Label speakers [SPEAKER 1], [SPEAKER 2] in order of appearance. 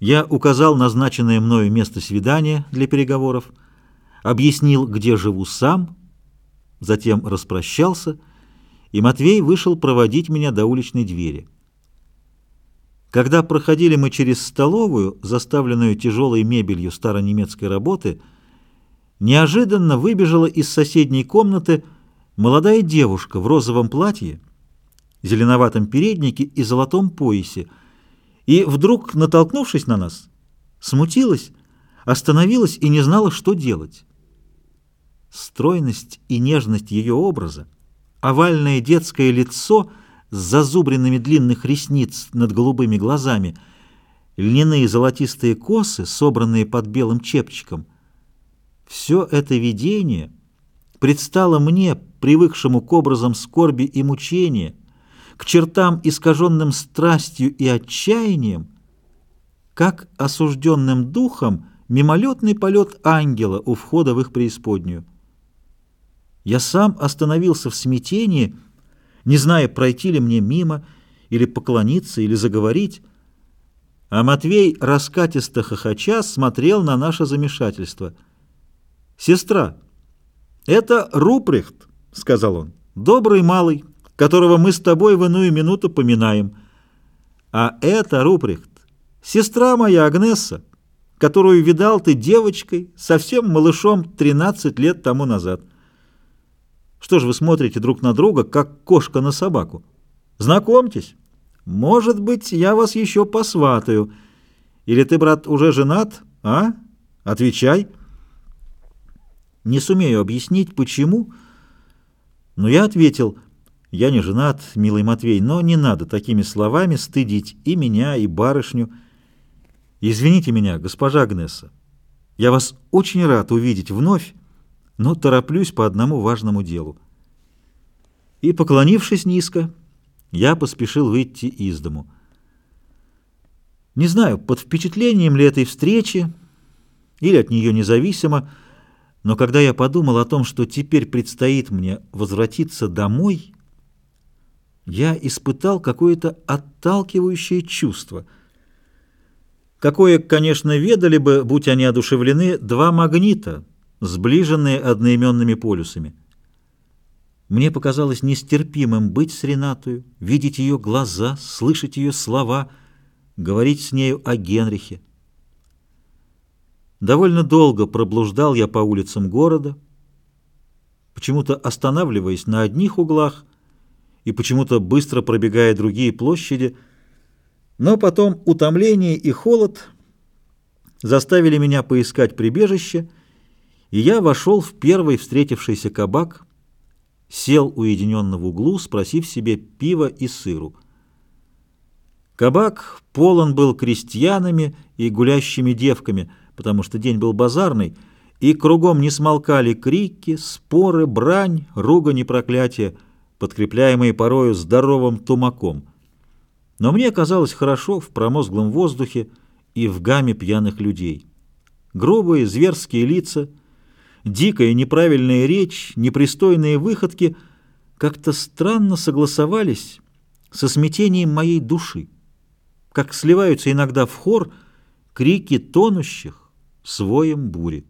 [SPEAKER 1] Я указал назначенное мною место свидания для переговоров, объяснил, где живу сам, затем распрощался, и Матвей вышел проводить меня до уличной двери. Когда проходили мы через столовую, заставленную тяжелой мебелью старонемецкой работы, неожиданно выбежала из соседней комнаты молодая девушка в розовом платье, зеленоватом переднике и золотом поясе, и вдруг, натолкнувшись на нас, смутилась, остановилась и не знала, что делать. Стройность и нежность ее образа, овальное детское лицо с зазубренными длинных ресниц над голубыми глазами, льняные золотистые косы, собранные под белым чепчиком — все это видение предстало мне, привыкшему к образам скорби и мучения, к чертам, искаженным страстью и отчаянием, как осужденным духом мимолетный полет ангела у входа в их преисподнюю. Я сам остановился в смятении, не зная, пройти ли мне мимо, или поклониться, или заговорить, а Матвей, раскатисто хохоча, смотрел на наше замешательство. «Сестра, это Рупрехт», — сказал он, — «добрый малый, которого мы с тобой в иную минуту поминаем. А это, Руприхт, сестра моя Агнесса, которую видал ты девочкой, совсем малышом 13 лет тому назад. Что же вы смотрите друг на друга, как кошка на собаку? Знакомьтесь. Может быть, я вас еще посватаю. Или ты, брат, уже женат, а? Отвечай. Не сумею объяснить, почему, но я ответил — я не женат, милый Матвей, но не надо такими словами стыдить и меня, и барышню. Извините меня, госпожа Агнеса. Я вас очень рад увидеть вновь, но тороплюсь по одному важному делу. И, поклонившись низко, я поспешил выйти из дому. Не знаю, под впечатлением ли этой встречи или от нее независимо, но когда я подумал о том, что теперь предстоит мне возвратиться домой я испытал какое-то отталкивающее чувство. Какое, конечно, ведали бы, будь они одушевлены, два магнита, сближенные одноименными полюсами. Мне показалось нестерпимым быть с Ренатою, видеть ее глаза, слышать ее слова, говорить с нею о Генрихе. Довольно долго проблуждал я по улицам города, почему-то останавливаясь на одних углах, и почему-то быстро пробегая другие площади, но потом утомление и холод заставили меня поискать прибежище, и я вошел в первый встретившийся кабак, сел уединенно в углу, спросив себе пива и сыру. Кабак полон был крестьянами и гулящими девками, потому что день был базарный, и кругом не смолкали крики, споры, брань, ругань и проклятия, подкрепляемые порою здоровым тумаком. Но мне казалось хорошо в промозглом воздухе и в гамме пьяных людей. Грубые, зверские лица, дикая неправильная речь, непристойные выходки как-то странно согласовались со смятением моей души, как сливаются иногда в хор крики тонущих своем бури.